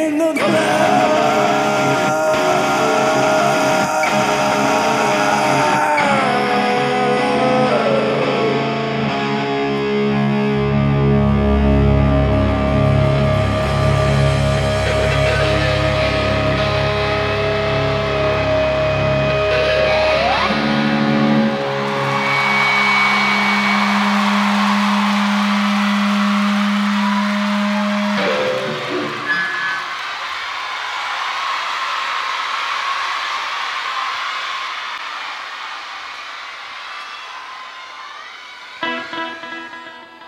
in the black.